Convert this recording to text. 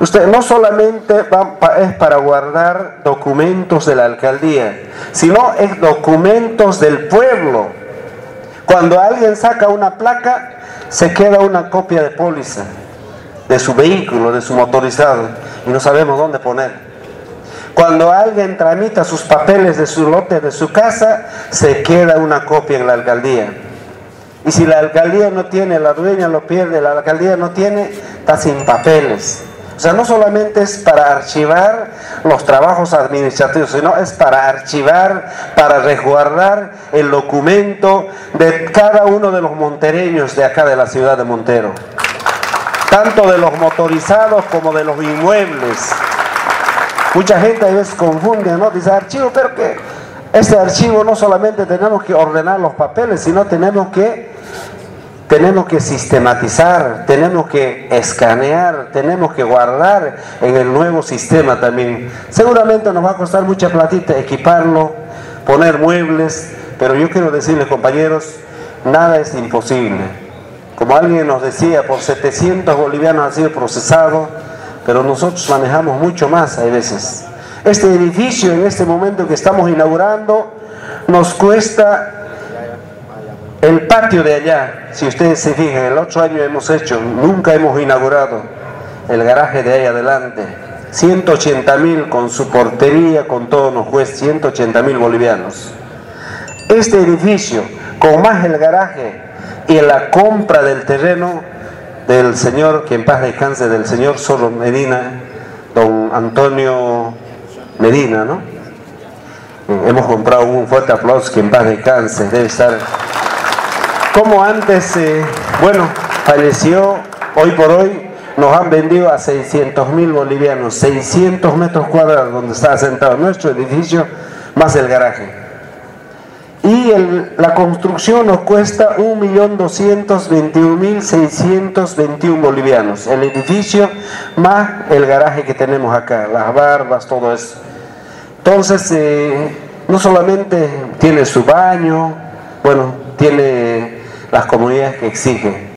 Usted no solamente va- es para guardar documentos de la alcaldía, sino es documentos del pueblo. Cuando alguien saca una placa, se queda una copia de póliza de su vehículo, de su motorizado, y no sabemos dónde poner. Cuando alguien tramita sus papeles de su lote, de su casa, se queda una copia en la alcaldía. Y si la alcaldía no tiene, la dueña lo pierde, la alcaldía no tiene, está sin papeles. O sea, no solamente es para archivar los trabajos administrativos, sino es para archivar, para resguardar el documento de cada uno de los montereños de acá de la ciudad de Montero. Tanto de los motorizados como de los inmuebles. Mucha gente a veces confunde, ¿no? Dice archivo, pero que este archivo no solamente tenemos que ordenar los papeles, sino tenemos que tenemos que sistematizar, tenemos que escanear, tenemos que guardar en el nuevo sistema también. Seguramente nos va a costar mucha platita equiparlo, poner muebles, pero yo quiero decirles compañeros, nada es imposible. Como alguien nos decía, por 700 bolivianos ha sido procesado, pero nosotros manejamos mucho más a veces. Este edificio en este momento que estamos inaugurando nos cuesta el patio de allá, si ustedes se fijan, el otro año hemos hecho, nunca hemos inaugurado el garaje de ahí adelante. 180 mil con su portería, con todo nos cuesta 180 mil bolivianos. Este edificio, con más el garaje y la compra del terreno del señor, que en paz descanse, del señor Solo Medina, don Antonio Medina, ¿no? Hemos comprado un fuerte aplauso, que en paz descanse, debe estar como antes, eh, bueno, falleció, hoy por hoy nos han vendido a 600 mil bolivianos, 600 metros cuadrados donde está sentado nuestro edificio, más el garaje. Y la construcción nos cuesta 1.221.621 bolivianos. El edificio más el garaje que tenemos acá, las barbas, todo eso. Entonces, eh, no solamente tiene su baño, bueno, tiene las comunidades que exige.